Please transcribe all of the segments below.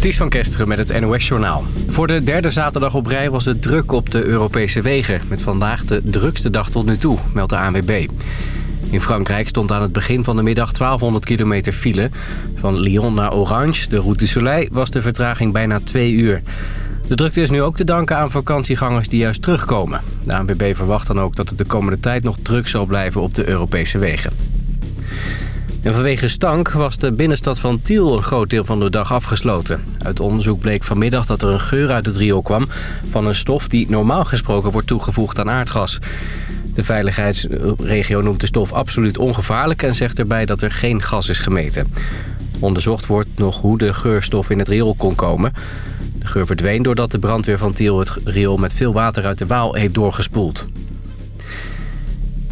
Ties van Kesteren met het NOS-journaal. Voor de derde zaterdag op rij was het druk op de Europese wegen. Met vandaag de drukste dag tot nu toe, meldt de ANWB. In Frankrijk stond aan het begin van de middag 1200 kilometer file. Van Lyon naar Orange, de Route Soleil, was de vertraging bijna twee uur. De drukte is nu ook te danken aan vakantiegangers die juist terugkomen. De ANWB verwacht dan ook dat het de komende tijd nog druk zal blijven op de Europese wegen. Vanwege stank was de binnenstad van Tiel een groot deel van de dag afgesloten. Uit onderzoek bleek vanmiddag dat er een geur uit het riool kwam... van een stof die normaal gesproken wordt toegevoegd aan aardgas. De veiligheidsregio noemt de stof absoluut ongevaarlijk... en zegt erbij dat er geen gas is gemeten. Onderzocht wordt nog hoe de geurstof in het riool kon komen. De geur verdween doordat de brandweer van Tiel het riool met veel water uit de Waal heeft doorgespoeld.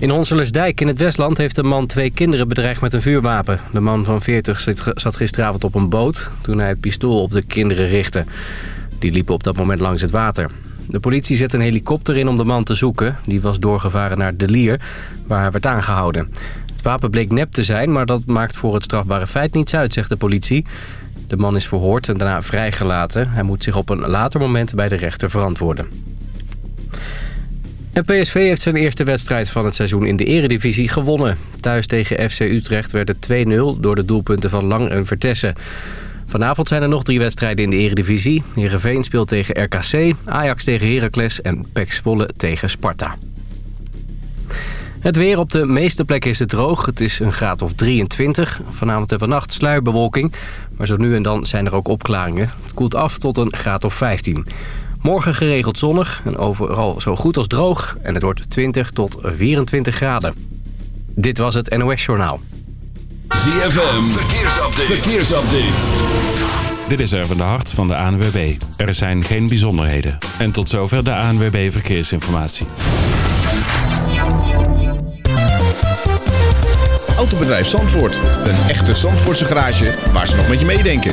In Honselersdijk in het Westland heeft een man twee kinderen bedreigd met een vuurwapen. De man van 40 zat gisteravond op een boot toen hij het pistool op de kinderen richtte. Die liepen op dat moment langs het water. De politie zet een helikopter in om de man te zoeken. Die was doorgevaren naar De Lier, waar hij werd aangehouden. Het wapen bleek nep te zijn, maar dat maakt voor het strafbare feit niets uit, zegt de politie. De man is verhoord en daarna vrijgelaten. Hij moet zich op een later moment bij de rechter verantwoorden. En PSV heeft zijn eerste wedstrijd van het seizoen in de eredivisie gewonnen. Thuis tegen FC Utrecht werd het 2-0 door de doelpunten van Lang en Vertessen. Vanavond zijn er nog drie wedstrijden in de eredivisie. Heerenveen speelt tegen RKC, Ajax tegen Heracles en PEC Zwolle tegen Sparta. Het weer op de meeste plekken is het droog. Het is een graad of 23. Vanavond en vannacht sluierbewolking. Maar zo nu en dan zijn er ook opklaringen. Het koelt af tot een graad of 15. Morgen geregeld zonnig en overal zo goed als droog. En het wordt 20 tot 24 graden. Dit was het NOS Journaal. ZFM, verkeersupdate. verkeersupdate. Dit is even de hart van de ANWB. Er zijn geen bijzonderheden. En tot zover de ANWB Verkeersinformatie. Autobedrijf Zandvoort. Een echte Zandvoortse garage waar ze nog met je meedenken.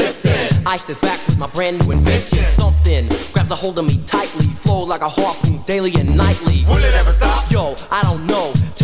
Ice is back with my brand new invention. Something grabs a hold of me tightly. Flow like a harpoon daily and nightly. Will it ever stop? Yo, I don't know.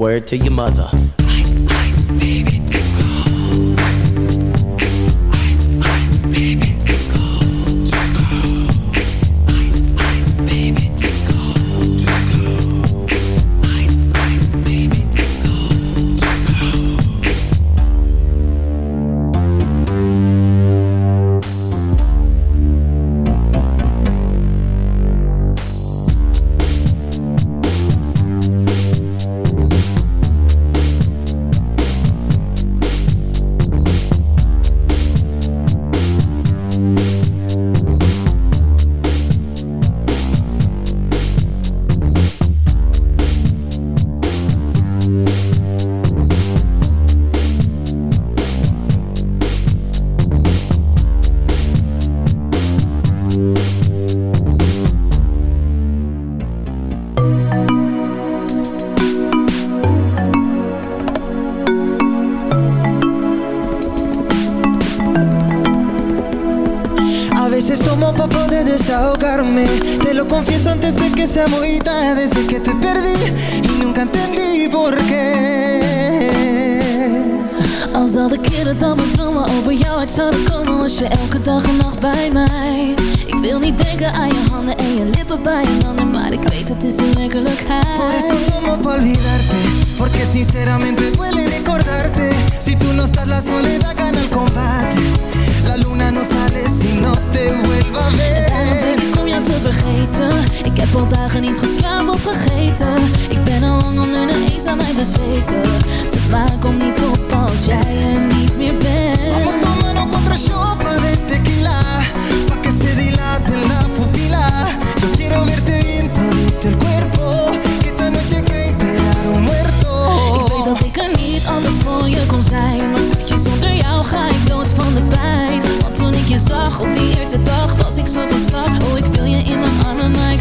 Word to your mother. Ice, ice, baby. que se agüita desde que te perdí y nunca entendí por qué. Al zal de keren dan mijn dromen over jou uit zouden komen Was je elke dag en nacht bij mij. Ik wil niet denken aan je handen en je lippen bij je handen Maar ik weet dat is de werkelijkheid. Por eso tomo pa olvidarte Porque sinceramente duele recordarte. Si tú no estás la soledad gana el combate. La luna no sale si no te vuelva a ver te vergeten. Ik heb al dagen niet geslapen of vergeten. Ik ben al lang onder de eens aan mij bezweken. De maan komt niet op als jij er niet meer bent. Vamos tomando contra chopa de tequila. Pa' que se dilate la pupila Yo quiero verte bien todito el cuerpo. Que esta noche que enterar un muerto. Ik weet dat ik er niet altijd voor je kon zijn. Maar schatje, zonder jou ga ik dood van de pijn. Want toen ik je zag op die eerste dag was ik zo van slag. Oh, ik wil je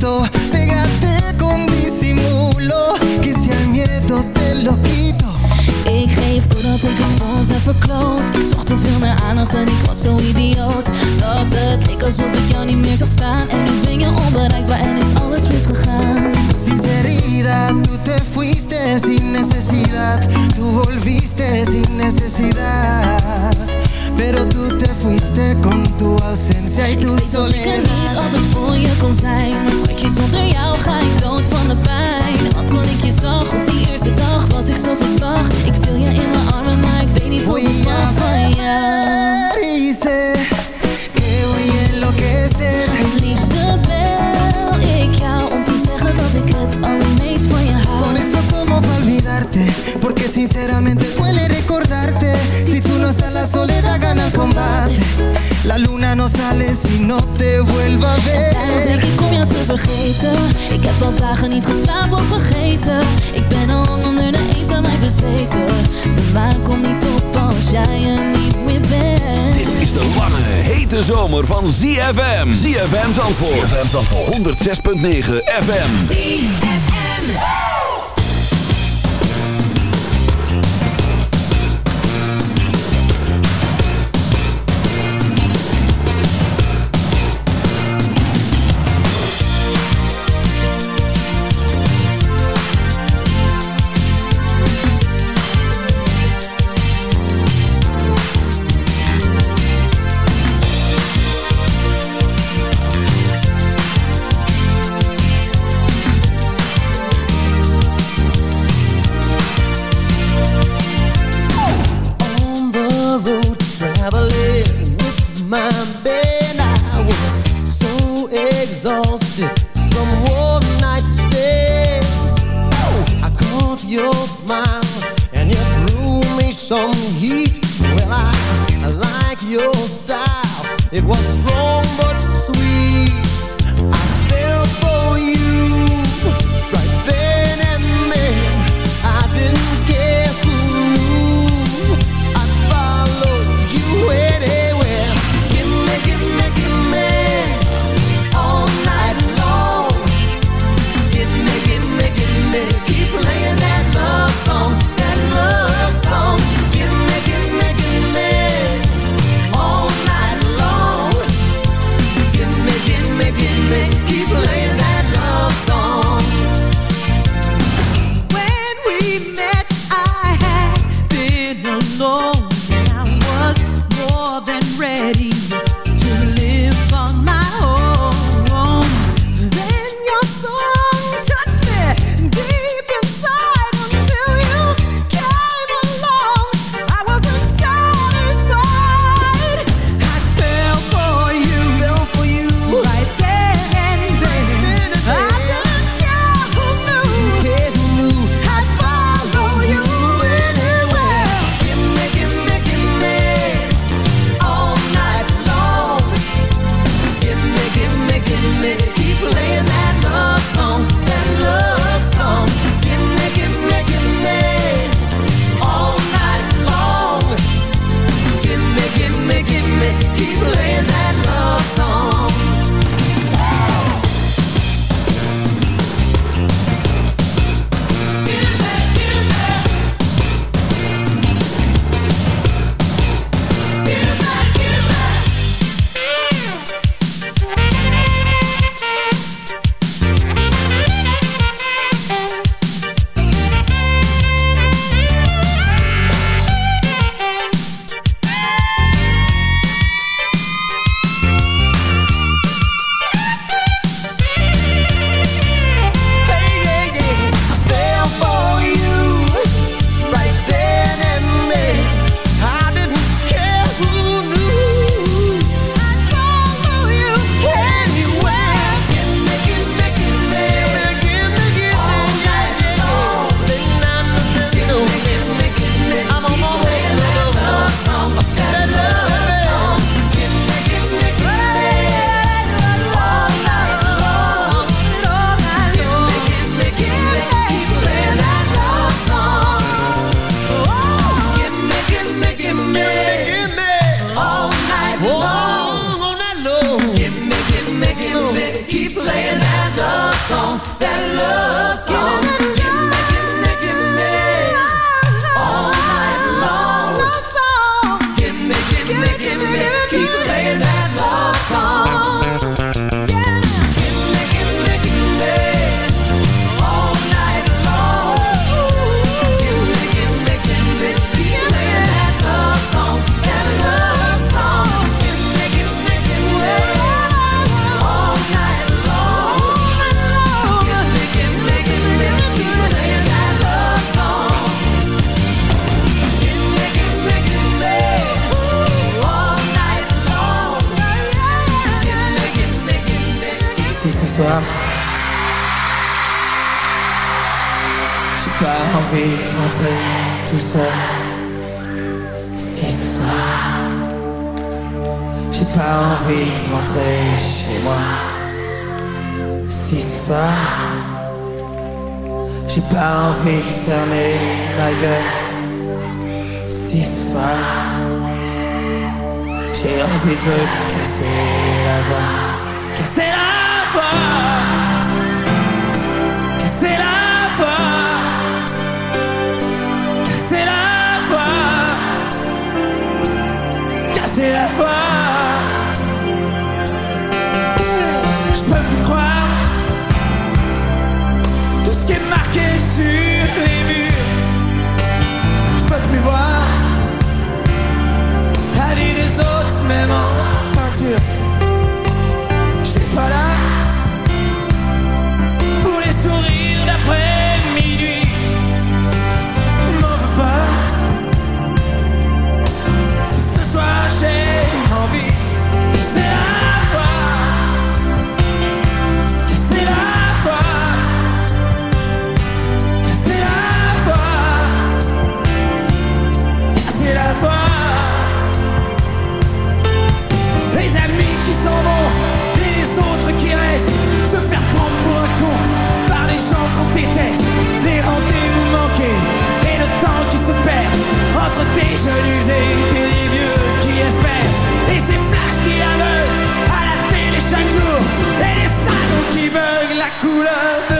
besito, pégate con disimulo, que si al miedo te lo quito. Ik geef doordat ik het voor heb verkloot. Ik zocht te veel naar aandacht en ik was zo idioot. Dat het leek alsof ik jou niet meer zag staan. En nu ben je onbereikbaar en is alles misgegaan. Sinceridad, tu te fuiste sin necesidad. Tu volviste sin necesidad. Pero tu te fuiste con tu ausencia y tu soledad Ik weet dat ik niet altijd voor je kon zijn je zonder jou ga ik dood van de pijn. Want toen ik je zag op die eerste dag was ik zo verslag. Ik viel je in mijn armen maar ik weet niet hoe ik mag van jou hice que voy a enloquecer. Het liefste bel ik jou om te zeggen dat ik het allermeest van je hou. Por eso como pa olvidarte Porque sinceramente duele recordarte. Si tú no estás la soledad gana el combate. La luna no sale si no te vuelva a ver vergeten. Ik heb al dagen niet geslapen of vergeten. Ik ben al onder de eens aan mij bezweken. De maan komt niet op als jij er niet meer bent. Dit is de lange, hete zomer van ZFM. ZFM Zandvoort. ZFM Zandvoort. 106.9 FM. ZFM. fermer gueule si ce soir j'ai envie de me casser la voix, casser la voix. Des jeunes usés et des vieux qui espèrent. Et ces flashs qui aveuglent à la télé chaque jour. Et les salons qui veulent la couleur de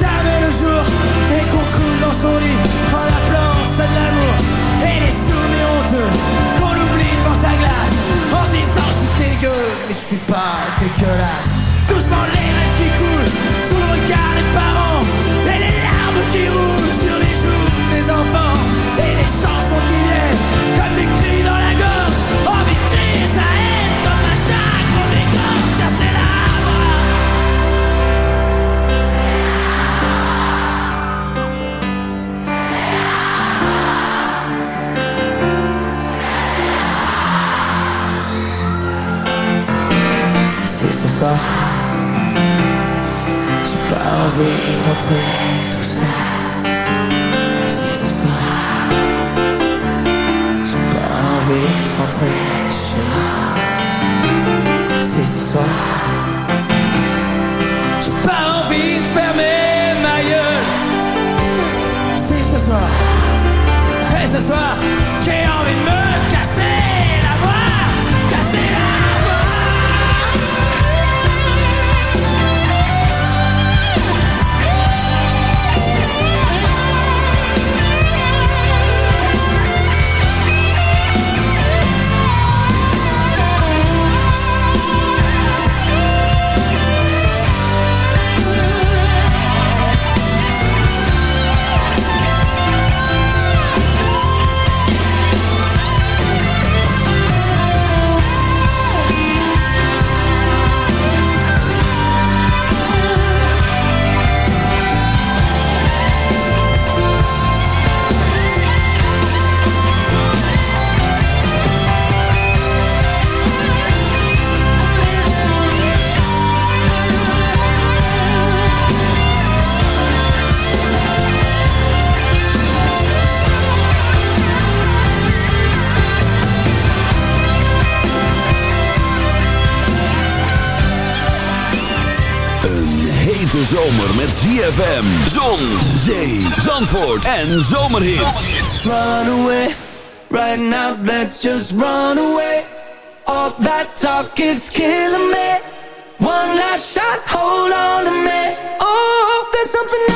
jamais le jour et qu'on couche dans son lit. En appelant ça de l'amour. Et les souvenirs honteux qu'on oublie devant sa glace. En se disant je suis dégueu mais je suis pas zomer met ZFM. Zon, zee, zandvoort en zomerhits. Run away, right now let's just run away. All that talk is killing me. One last shot, hold on to me. Oh, there's something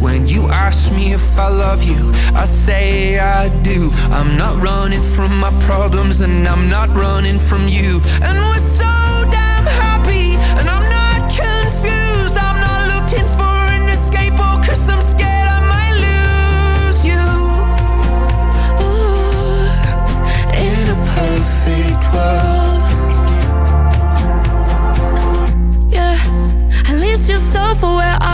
When you ask me if I love you, I say I do. I'm not running from my problems, and I'm not running from you. And we're so damn happy, and I'm not confused. I'm not looking for an escape, oh, cause I'm scared I might lose you. In a perfect world. Yeah, at least you're self-aware. I'll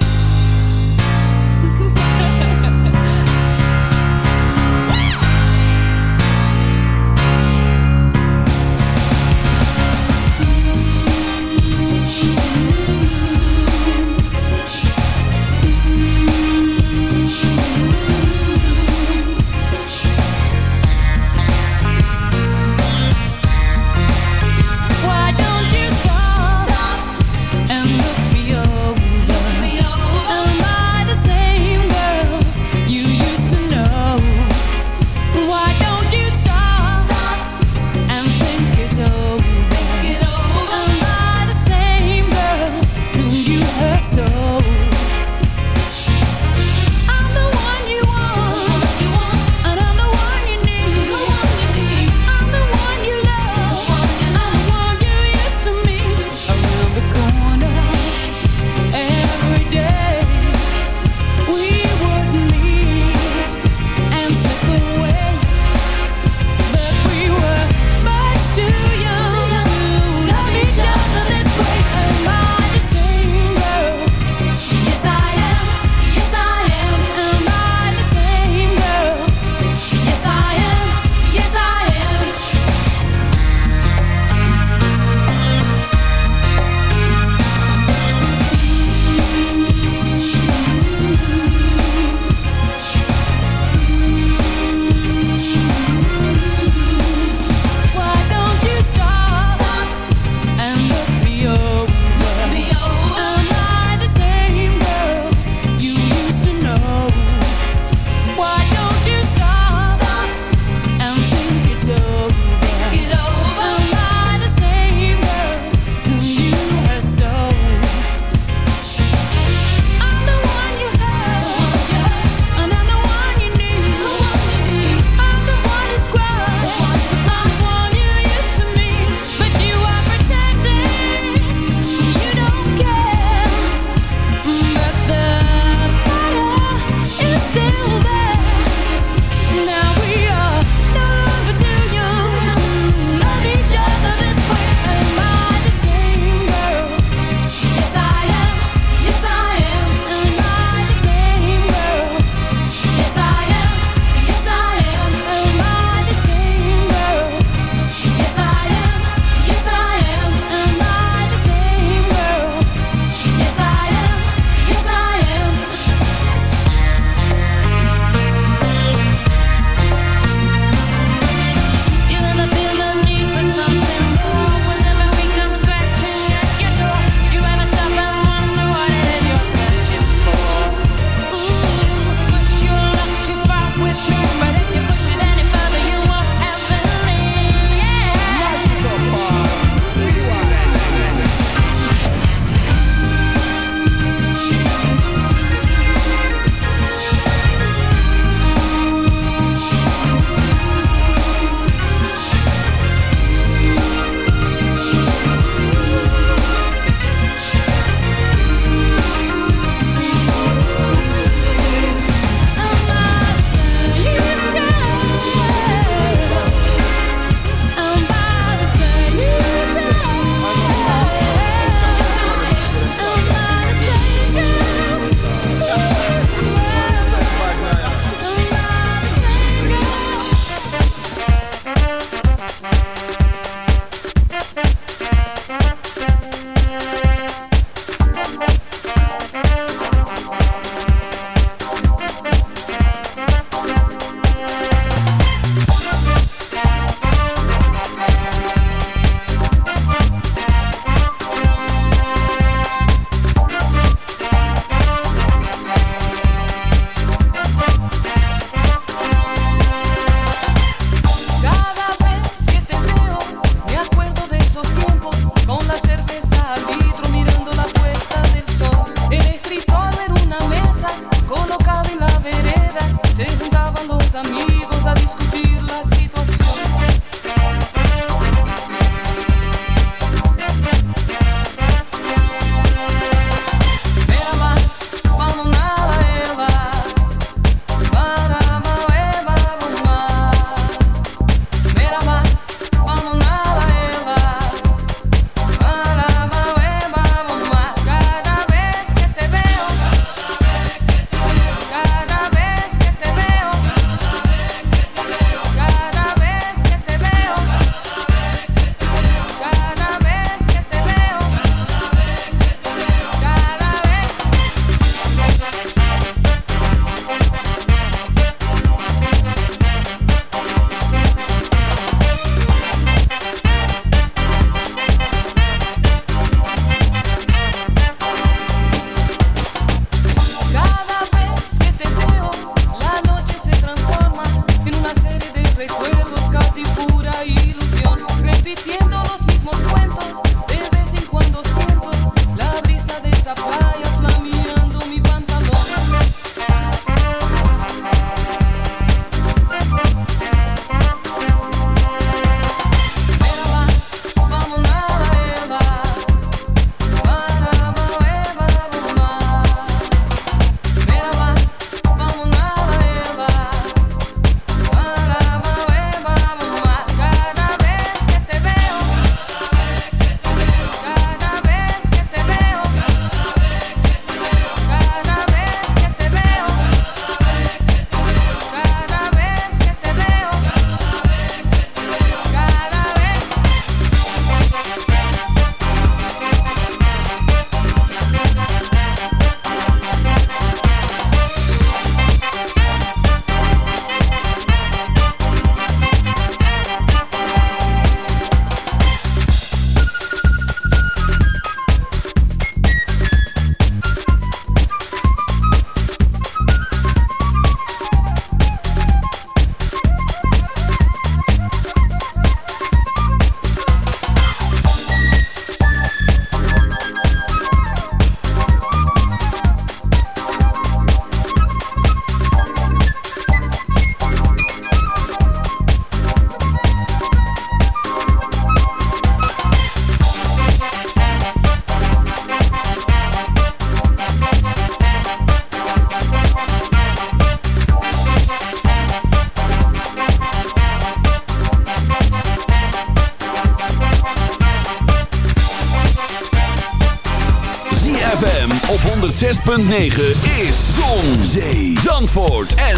106.9 is Zon, Zee, Zandvoort en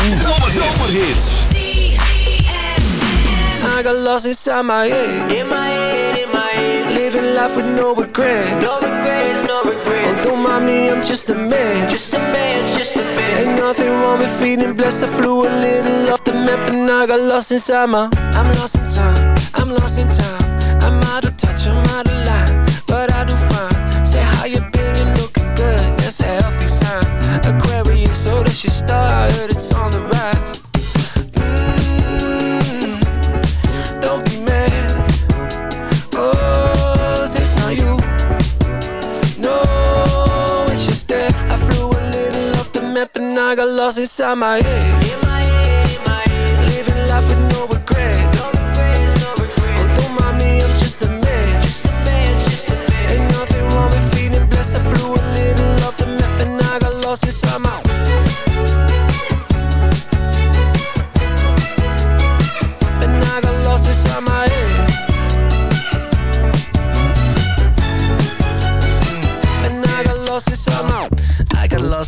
Zomerhits. I got lost inside my head. In my head, in my head. Living life with no regrets. No regrets, no regrets. Oh, don't mind me, I'm just a man. Just a man, just a man. Ain't nothing wrong with feeling blessed. I flew a little off the map and I got lost inside my. I'm lost in time. I'm lost in time. I'm out of touch. I'm out of line. So star. I heard it's on the rise. Mm, don't be mad. Oh, it's not you. No, it's just that I flew a little off the map and I got lost inside my head.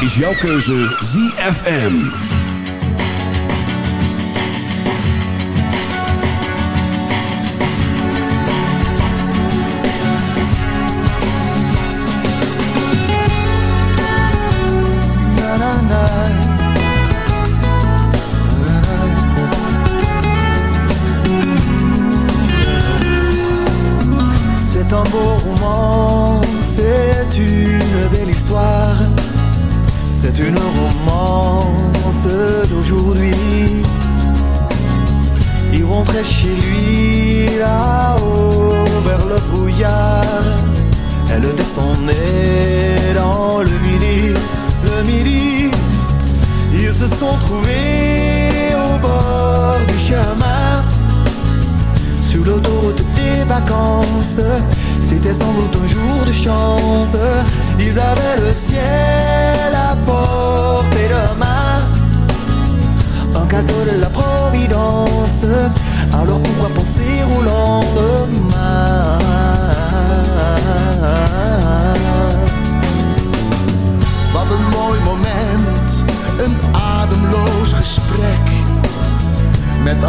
is jouw keuze ZFM.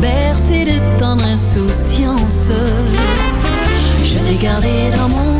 bercé de tendre insouciance, je t'ai gardé dans mon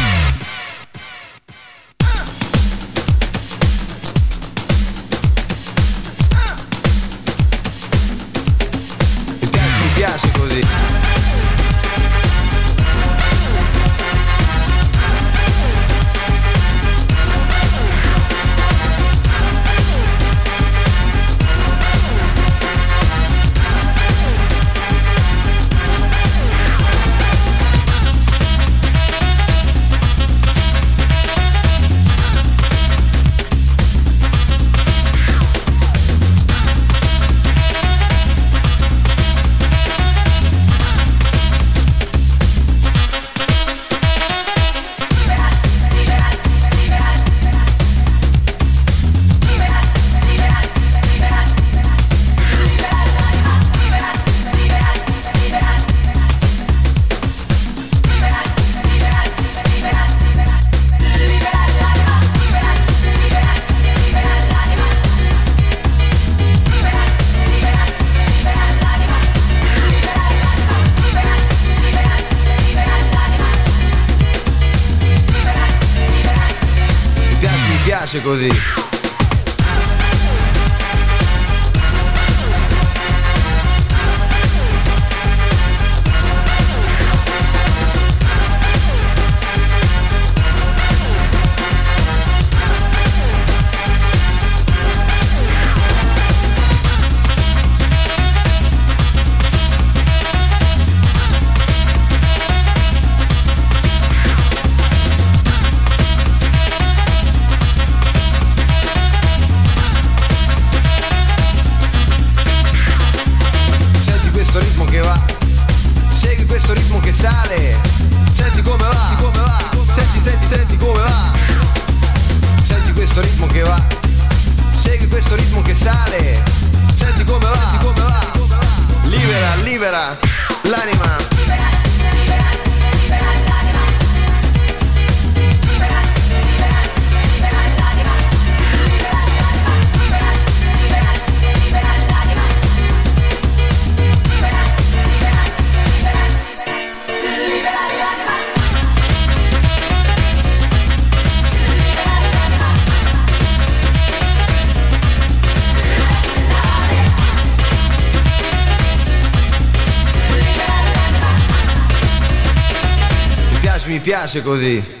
piace così.